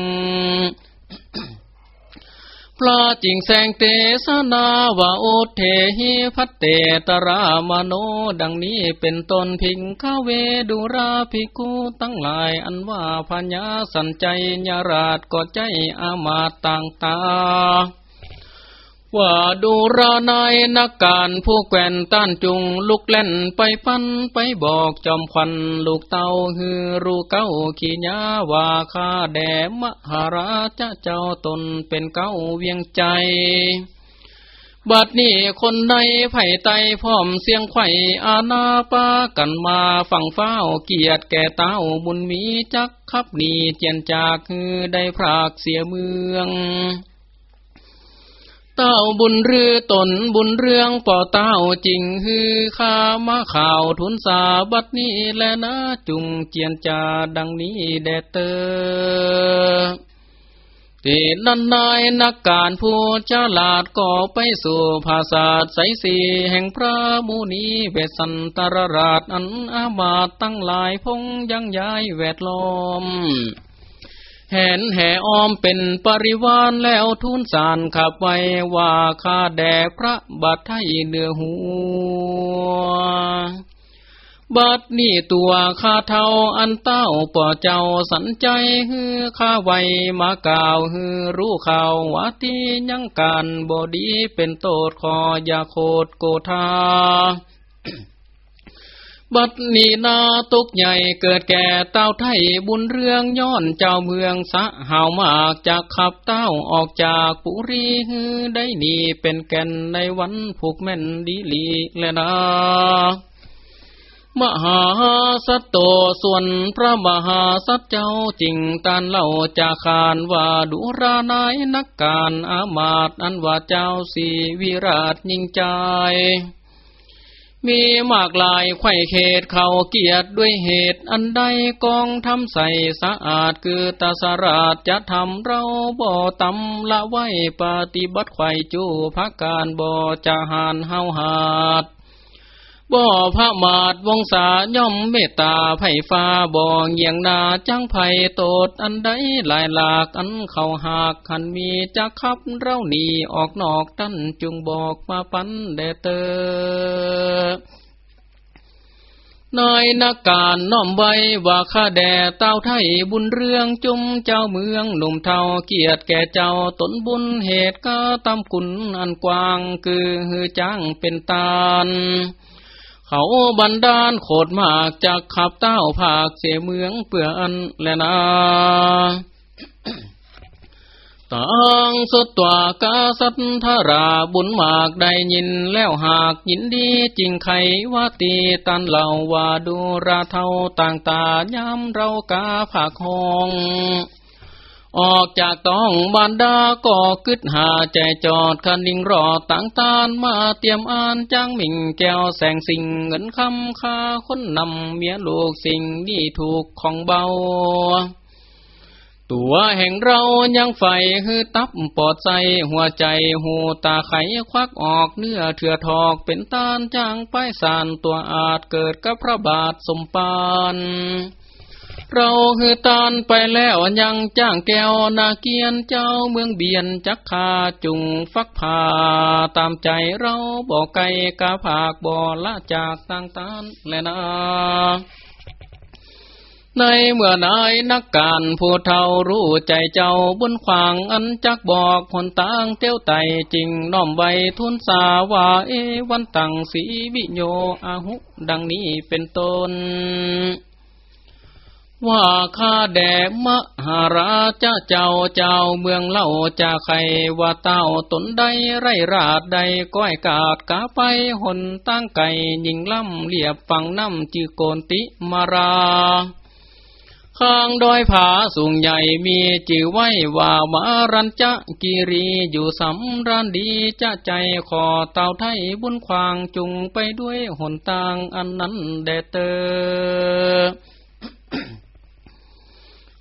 Speaker 1: พระจิงแสงเตสนาวาโอเทหิพัตเตตรามโนดังนี้เป็นตนพิงคาเวดุราภิกุตั้งหลายอันว่าพญาสันใจญาราชก็ใจอามาต่างตา ว่าดูรานายนักการผู้แกวนต้านจุงลุกเล่นไปปันไปบอกจอมควันลูกเต้าฮือรูเก้าขีญาว่าข้าแดมหาราชเจ้าตนเป็นเก้าเวียงใจ บัดนี้คนใดไผ่ไตพร้อมเสียงไข่อาณาปากันมาฝั่งเฝ้าเกียรติแก่เต้าบุญมีจักขับนีเจียนจากคือได้พรากเสียเมือง เต้าบุญเรือตนบุญเรื่องป่อเต้าจริงฮือข้ามาข่าวทุนสาบัดนี้แลนะจุงเจียนจาดังนี้แดเตอที่นันนายนักการผู้ฉลาดก็ไปสู่ภาษาใสสีแห่งพระมูนีเวสันตรราชอันอามาตตั้งหลายพงยังย้ายแวดล้อม แหนแห่ออมเป็นปริวานแล้วทุนสารขับไว้ว่าข้าแด่พระบัดไทยเนื้อหัว บัดนี่ตัวข้าเท่าอันเต้าป่อเจ้าสันใจฮือข้าไวมากล่าวฮือรู้ข่าวว่าที่ยังการบอดีเป็นโตดคอยาโคดโกธา บัดนี้นาตุกใหญ่เกิดแก่เต้าไทยบุญเรืองย้อนเจ้าเมืองสะหาวมากจากขับเต้าออกจากปุรีฮือได้นีเป็นแก่นในวันผูกแม่นดีลีและนามหาสัตโตส่วนพระมหาสัตเจ้าจริงตันเล่าจาคารว่าดุรานายนักการอามาตอันว่าเจ้าสีวิราชยิ่งใจ มีมากลายไข่เขตเขาเกียรติด้วยเหตุอันใดกองทำใสสะอาดคือตาสราชจะทำเราบ่ตำละไว้ปฏิบัติไข่จูพักการบ่จะหานเฮาหาด บ่พระมาดวงศาย่อมเมตตาไผ่ฟ้าบ่เงียงนาจังไผ่โตดอันใดหลายหลากอันเข้าหากขันมีจะขับเราหนีออกนอกตั้นจุงบอกมาปันเดเตอนายนักการน้อมไว้ว่าข้าแด่เต้าไทยบุญเรื่องจุมเจ้าเมืองหนุ่มเทาเกียรติแก่เจ้าตนบุญเหตุก็ตามกุลอันกว้างคือฮือจ้างเป็นตาล เขาบันดาลโคดมากจากขับเต้าภาคเสียเมืองเปื่อนและนาตังสุดตัวกาสัทธาราบุญมากได้ยินแล้วหากยินดีจริงไขว่าตีตันเหล่าว่าดูราเท่าต่างตายามเรากาผากหอง ออกจากต้องบานดาก็กึดหาใจจอดคันดิงรอต่างตานมาเตรียมอ่านจ้างมิ่งแก้วแสงสิ่งเงินคำคาคนนำเมียลูกสิ่งนี่ถูกของเบา ตัวแห่งเรายังไฟฮือตับปอดใสหัวใจหูตาไขควักออกเนื้อเถื่อทอกเป็นตานจ้างป้ายสานตัวอาจเกิดกับพระบาทสมปาน เราคือตานไปแล้วยังจ้างแก้วนาเกียนเจ้าเมืองเบียนจักคาจุงฟักผ่าตามใจเราบอกไก่กาผากบ่อละจากต่างตานแลนาในเมื่อนายนักการผู้เท่ารู้ใจเจ้าบนขวางอันจักบอกคนต่างเตี้ยวไตจริงน้อมไว้ทุนสาว่าเอวันตังสีวิโยอาหุ ดังนี้เป็นต้น ว่าข้าแด่มหาราชเจ้าเจ้าเมืองเล่าจะใครว่าเต้าตนใดไรราดใดก้อยกาดกาไปหนตั้งไก่ยิงล่ำเลียบฝั่งน้ำจือโกนติมาราข้างดอยผาสูงใหญ่มีจือไว้ว่ามารันจะกิรีอยู่สำรันดีจะใจขอเต่าไทยบุญควางจุงไปด้วยหนตางอันนั้นแดเตอ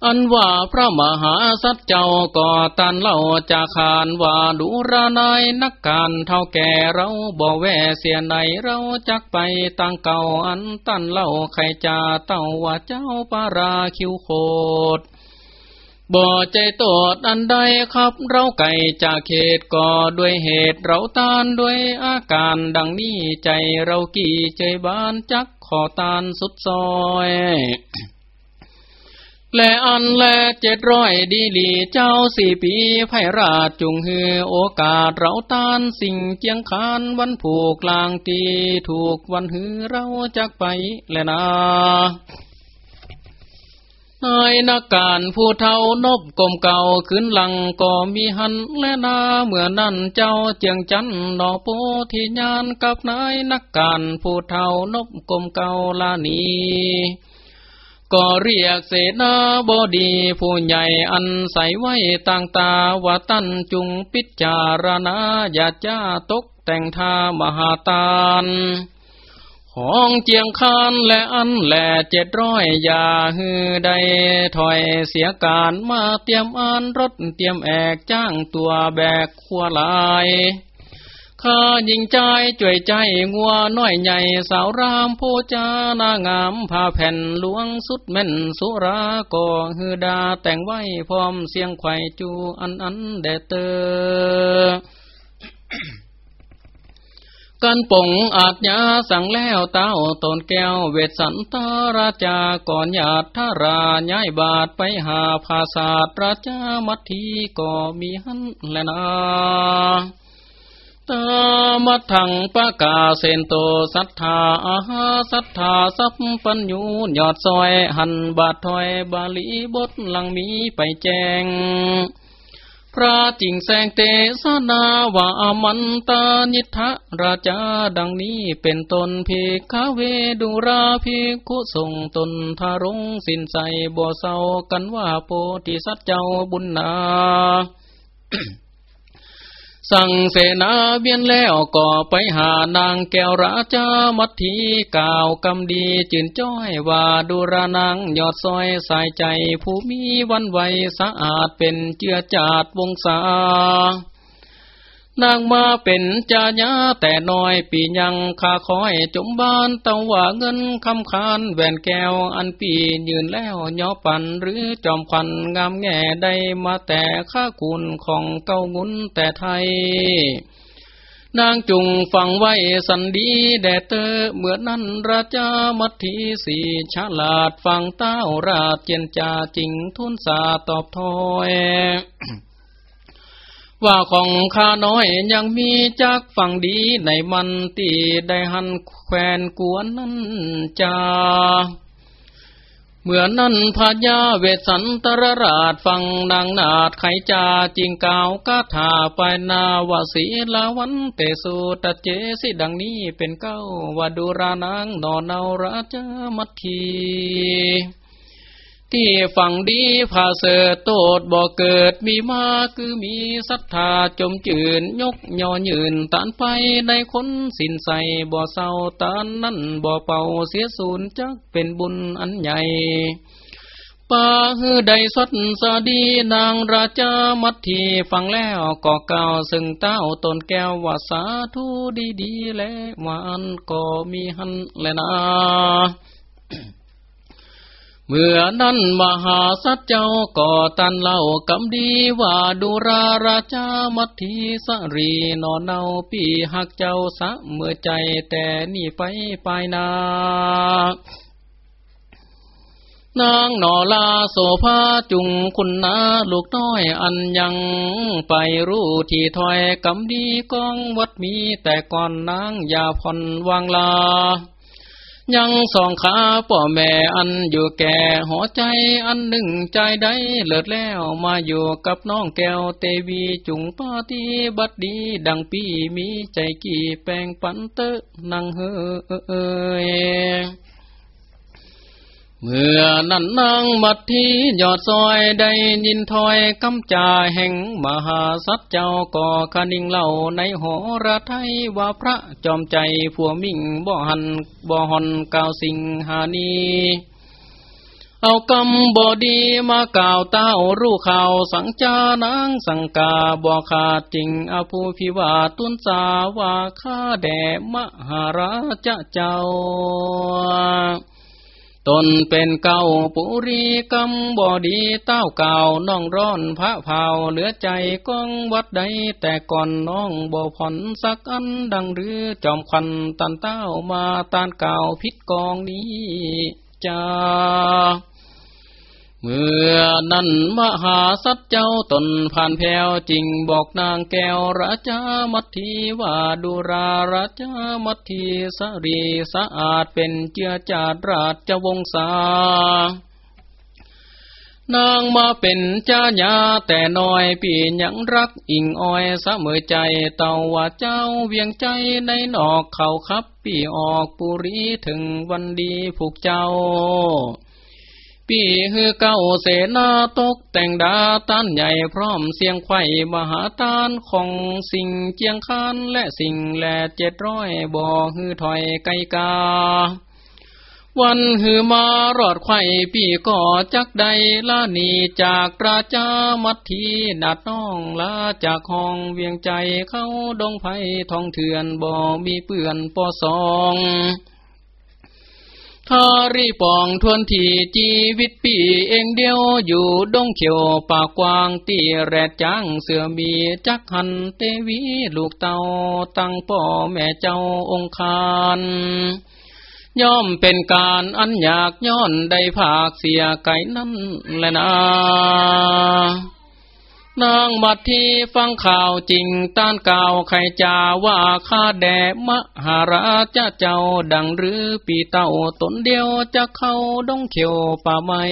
Speaker 1: อันว่าพระมหาสัจเจ้าก่อตันเล่าจากขานว่าดูรานายนักการเท่าแก่เราบ่แวเสียไหนเราจักไปตั้งเก่าอันตันเล่าใครจาเต้าว่าเจ้าปาราคิวโคดบ่ใจโตดอันใดครับเราไก่จากเขตก่อด้วยเหตุเราตานด้วยอาการดังนี้ใจเรากี่ใจบ้านจักขอตานสุดซอย และอันแลเจ็ดร้อยดีลีเจ้าสี่ปีไพราชจุงเฮือโอกาสเราตานสิ่งเจียงคานวันผูกลางตีถูกวันฮือเราจักไปแลนะนายนักการผู้เท่านบกลมเก่าขึ้นหลังก็มีหันและนาเมื่อนั้นเจ้าเจียงจันนอโปทิญานกับนายนักการผู้เท่านบกลมเก่าลานี ก็เรียกเสนาบดีผู้ใหญ่อันใสไว้ต่างตาว่าตั้นจุงพิจารณาอย่าจ้าตกแต่งทามหาตานของเจียงคานและอันแหล่เจ็ดร้อยยาฮือใดถอยเสียการมาเตรียมอ่านรถเตรียมแอกจ้างตัวแบกขัวลาย ข้ายิงใจจ่วยใจงัวน้อยใหญ่สาวรามโพจานางามผ้าแผ่นหลวงสุดแม่นสุราก่อฮือดาแต่งไว้พร้อมเสียงไข่จูอันอันแดเตอกันปงอาจยาสั่งแล้วเต้าตนแก้วเวสันตาราจาก่อนญาติทาราย้ายบาทไปหาภาษาตราจามัททีก็มีหันแลนา ตามัทังปะกาเซนโตสัทธาอาหาสัทธาสัพปัญญูยอดซอยหันบาทถอยบาลีบทหลังมีไปแจงพระจิงแสงเตสนาวามันตานิทะราชาดังนี้เป็นตนเพคาเวดุราภิกขุทรงตนทารงสินใสบ่เศร้ากันว่าโพธิสัตว์เจ้าบุญนา สั่งเสนาเบียนแล้วก็ไปหานางแก้วราชามัทธีกล่าวกำดีจืนจ้อยว่าดูรานางยอดซอยสายใจ ผู้มีวันไวสะอาดเป็นเจือจาดวงสา นางมาเป็นจาญาแต่น้อยปียังข้าคอยจมบ้านตาว่าเงินคำคานแหวนแก้วอันปียืนแล้วย่อปันหรือจอมควันงามแง่ได้มาแต่ข้าคุณของเก้างุนแต่ไทย นางจุงฟังไว้สันดีแดเตอเมื่อนั้นราชามัทธีสีฉลาดฟังเต้าราชเจนจาจริงทุนสาตอบถอย ว่าของข้าน้อยยังมีจักฝั่งดีในมันตีได้หันแควนกวนนั้นจาเมื่อนั้นพญาเวสันตรราชฟังนางนาดไขจาจิงกาวกาถาไปนาวสีลาวันเตสุตเจสิดังนี้เป็นเก้าวดูรานางนอนเอาราชมัที ที่ฝั่งดีพาเสดโตดบ่เกิดมีมาคือมีศรัทธาจมจืนยกย่อยืนตานไปในคนสินใสบ่เศร้าตานนั่นบ่เป่าเสียสูญจักเป็นบุญอันใหญ่ป่าฮือใดสดสดีนางราชามัททีฟังแล้วก็กล่าซึ่งเต้าตนแก้วว่าสาธุดีดีและวานก็มีหันแลนะ เมื่อนั้นมหาสัจเจ้าก่อตันเล่ากำดีว่าดูราราชามัทีสรีนอนเนาปีหักเจ้าสะเมื่อใจแต่นี่ไปไปนานางนอลาโสภาจุงคุณนาลูกน้อยอันยังไปรู้ที่ถอยกำดีกองวัดมีแต่ก่อนนางอย่าผ่อนวางลา ยังสองขาป่อแม่อันอยู่แก่หัวใจอันหนึ่งใจได้เลิศแล้วมาอยู่กับน้องแก้วเตวีจุงปาตีบัดดีดังปีมีใจกี่แปลงปันเตอนังเฮอเเมื่อนั้นนางมัดที่ยอดซอยได้ยินถอยกำจ่าแห่งมหาสัตเจ้าก่อคนิ่งเล่าในหอระไทยว่าพระจอมใจผัวมิ่งบ่หันบ่หอนกาวสิงหานีเอากำบอดีมากล่าวเต้ารู้ข่าวสังจานางสังกาบ่ขาดจริงอภูพิวาตุนสาว่าข้าแด่มหาราชเจ้า ตนเป็นเก่าปุรีกำบอดีเต้าเก่าน้องร้อนพระเผาเหลือใจก้องวัดใดแต่ก่อนน้องบ่ผ่อนสักอันดังหรือจอมควันตันเต้ามาตานเก่าพิษกองนี้จ้า เมื่อนั้นมหาสัตเจ้าตนผ่านแผวจริงบอกนางแก้วราชามัททีว่าดูราราชามัททีสรีสะอาดเป็นเจือจาดราชวงศานางมาเป็นเจ้าญาแต่น้อยปียังรักอิงอ้อยเสมอใจเต่าว่าเจ้าเวียงใจในนอกเขาครับปีออกปุรีถึงวันดีผูกเจ้า ปีฮือเก้าเสนาตกแต่งดาตันใหญ่พร้อมเสียงไข่มหาตานของสิ่งเจียงคานและสิ่งแหลเจ็ดร้อยบ่อฮือถอยไกกา วันหือมารอดไข่ปีก่อจักใดลานีจากราชามัททีนัดน้องลาจากห้องเวียงใจเข้าดงไผ่ทองเถื่อนบ่มีเปื่อนปอสอง ทารีปองทวนทีจีวิตปีเองเดียวอยู่ดงเขียวปากกวางตีแรดจังเสือมีจักหันเตวีลูกเตาตั้งป่อแม่เจ้าองคารย่อมเป็นการอันอยากย้อนได้ภาคเสียไก่นั้นแหละนะ นางบัดที่ฟังข่าวจริงต้านก่าวใครจาว่าข้าแด่มหาราชเจ้าดังหรือปีเต่าตนเดียวจะเข้าดงเขียวป่าไม้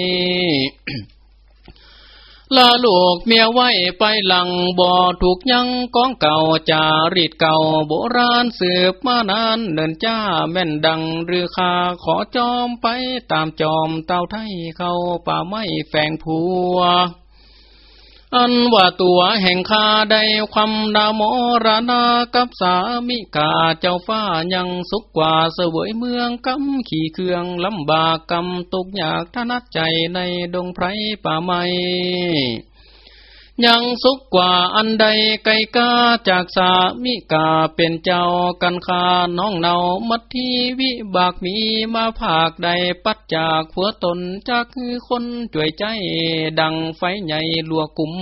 Speaker 1: ลาลูกเมียไว้ไปหลังบ่อถูกยังก้องเก่าจารีดเก่าโบราณสืบมานานเนินจ้าแม่นดังหรือคาขอจอมไปตามจอมเต่าไทยเข้าป่าไม้แฝงผัว อันว่าตัวแห่งคาได้ความดามรณากับสามิกาเจ้าฟ้ายังสุขกว่าเสวยเมืองกำขี่เครื่องลำบากกำตกอยากทนัดใจในดงไพรป่าไม้ ยังสุขกว่าอันใดไกกาจากสามิกาเป็นเจ้ากันคาน้องเนามัดทีวิบากมีมาภาคใดปัดจากหัวตนจากคือคนจ่วยใจดังไฟใหญ่ลัวกุม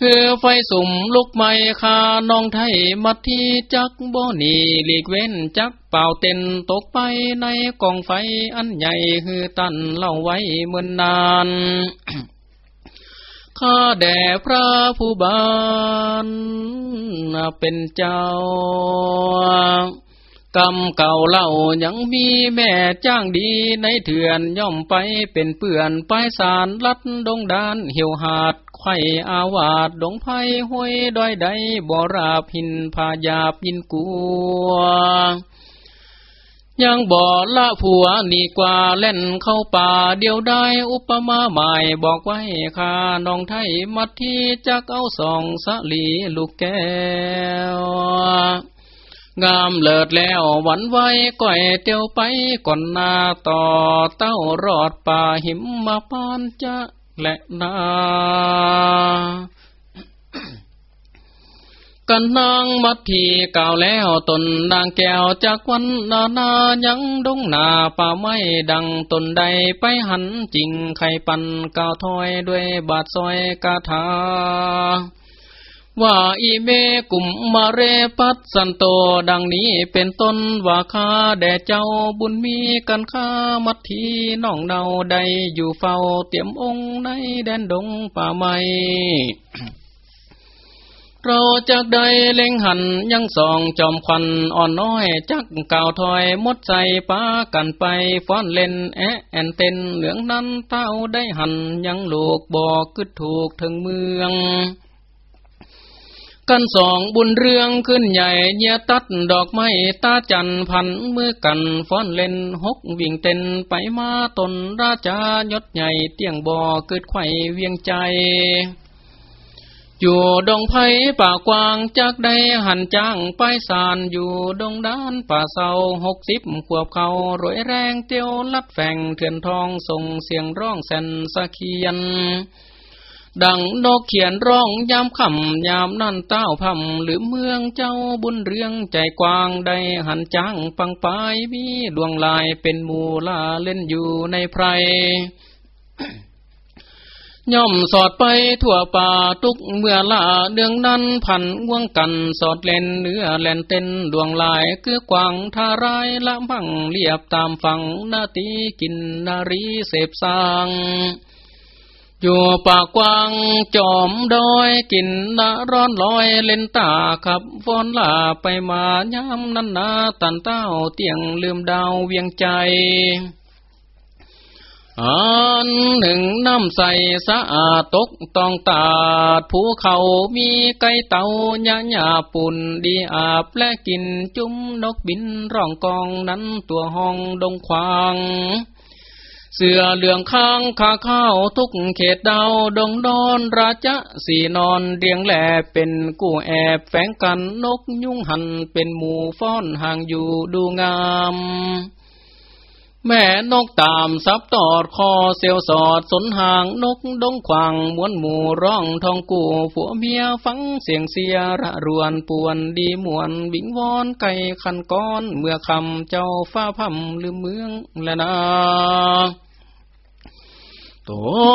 Speaker 1: คือไฟสุ่มลุกไหมคาน้องไทยมัดที่จักบ่นีหลีกเว้นจักเป่าเต็นตกไปในกองไฟอันใหญ่คือตันเล่าไว้เมื่อนนาน ข้าแด่พระผู้บานเป็นเจ้ากรรมเก่าเล่ายังมีแม่จ้างดีในเถื่อนย่อมไปเป็นเปื่อนปายสารลัดดงดานเหี่ยวหาดไข่อาวาดดงไผ่ห้วยดอยใดบ่ราบหินพายาบยินกัว ยังบ่ละผัวนี่กว่าเล่นเข้าป่าเดียวได้อุปมาใหม่บอกไว้ข้าน้องไทยมัดที่จักเอาสองสลีลูกแก้ว งามเลิศแล้วหวันไว้ก่อยเตียวไปก่อนหน้าต่อเต้ารอดป่าหิมมาปานจะและนา กันนางมัดทีก่าวแล้วตนนางแก้วจากวันนานายังดงนาป่าไม้ดังตนใดไปหันจริงไข่ปันก่าวถอยด้วยบาดซอยกาถาว่าอีเมกุมมาเรปัสสันโตดังนี้เป็นต้นว่าคาแด่เจ้าบุญมีกันข้ามัดทีน้องเนาใดอยู่เฝ้าเตรียมองค์ในแดนดงป่าไม้ ราจากใดเล็งหันยังส่องจอมควันอ่อนน้อยจักเก่าถอยมดใจป้ากันไปฟ้อนเล่นแอะแอนเต้นเหลืองนั้นเต้าได้หันยังลูกบอกกึดถูกถึงเมืองกันสองบุญเรื่องขึ้นใหญ่เนียตัดดอกไม้ตาจันพันเมื่อกันฟ้อนเล่นหกวิ่งเต้นไปมาตนราชายศใหญ่เตียงบ่อเกิดไข่เวียงใจ อยู่ดงไผ่ป่ากวางจากได้หันจ้างไปสานอยู่ดงด้านป่าเศร้าหกสิบขวบเขารวยแรงเตียวลัดแฝงเถื่อนทองส่งเสียงร้องแสนสะเคียน ดังนกเขียนร้องยามคำยามนั่นเต้าพำหรือเมืองเจ้าบุญเรืองใจกว้างได้หันจ้างปังปายมีดวงลายเป็นมูลาเล่นอยู่ในไพร ย่อมสอดไปทั่วป่าทุกเมื่อลาเดืองนั้นพันว่วงกันสอดเล่นเนื้อแล่นเต้นดวงลายคือกวางทารายละพังเรียบตามฝั่งนาตีกินนารีเสพสาง อยู่ปากกวางจอมดอยกินนาร้อนลอยเล่นตาขับฟอนลาไปมาย้ำนันนาตันเต้าเตียงลืมดาวเวียงใจ อันหนึ่งน้ำใสสะอาดตกตองตาดภูเขามีไก่เต่าญาญาปุ่นดีอาบและกินจุ้มนกบินร้องกองนั้นตัวห้องดงควางเสือเหลืองข้างขาข้าวทุกเขตดาวดงดอนราชสีนอนเรียงแหลเป็นกู้แอบแฝงกันนกยุ่งหันเป็นหมูฟ้อนห่างอยู่ดูงาม แม่นกตามซับตอดคอเซลสอดสนหางนกดงขวางมวนหมู่ร้องทองกูผัวเมียฟังเสียงเสียระรวนปวนดีมวนวิงวอนไก่ขันก้อน เมื่อคำเจ้าฟ้าพัมลืมเมืองและนา ต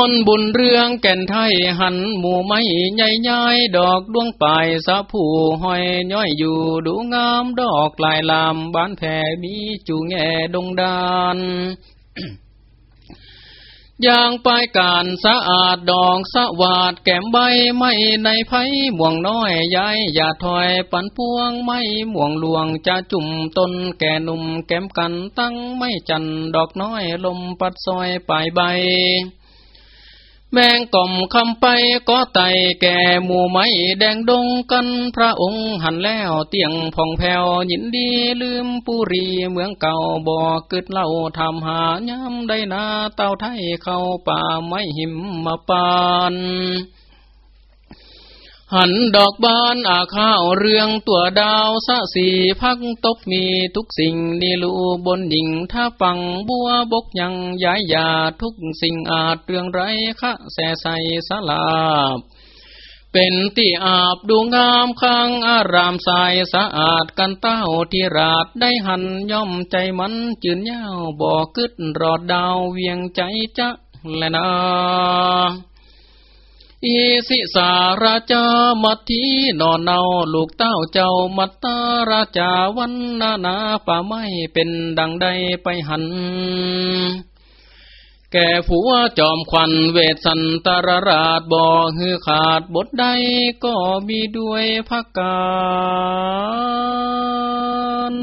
Speaker 1: นบุญเรื่องแก่นไทยหันหมู่ไม้ใหญ่ใหญ่ดอกดวงปลายสะผู้ห้อยย้อยอยู่ดูงามดอกลายลามบ้านแผ่มีจูแง่ดงดานย่างปลายการสะอาดดอกสะวาดแก้มใบไม่ในไผ่ม่วงน้อยย้ายอย่าถอยปันพวงไม่ม่วงหลวงจะจุ่มต้นแก่นุ่มแก้มกันตั้งไม่จันดอกน้อยลมปัดซอยปลายใบ แมงก่อมคำไปก็ไตแก่หมู่ไม้แดงดงกันพระองค์หันแล้วเตียงผ่องแผ้วยินดีลืมปุรีเมืองเก่าบ่อกึดเล่าทำหาย้ำได้นาเต้าไทยเข้าป่าไม้หิมมาปาน หันดอกบานอาข้าวเรืองตัวดาวสะสีพักตบมีทุกสิ่งนิลูบนหญิงถ้าปังบัวบกยังย้ายยาทุกสิ่งอาจเรื่องไรคะแสใสสลาบ เป็นที่อาบดูงามข้างอารามสายสะอาดกันเต้าที่ราดได้หันย่อมใจมันจืนยาวบ่อกึดรอดดาวเวียงใจจะแลนา อีสิสาราจามัทีนอนเนาลูกเต้าเจ้ามัตตาราจาวันนานาป่าไม้เป็นดังใดไปหัน แก่ผัวจอมควันเวทสันตรราชบ่ฮือขาดบทใดก็มีด้วยพักการ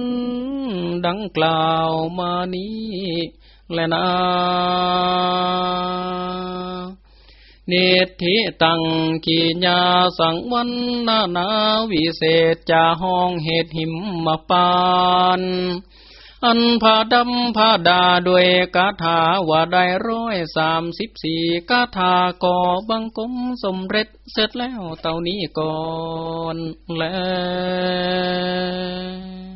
Speaker 1: ดังกล่าวมานี้แลนะ นธิตังกีญาสังวันนานาวิเศษจาห้องเหตุหิมมาปานอันผาดำผาดาด้วยกาถาว่าได้ร้อยสามสิบสี่กาถาก่อบังกมสมเร็จเสร็จแล้วเต่านี้ก่อนแล้ว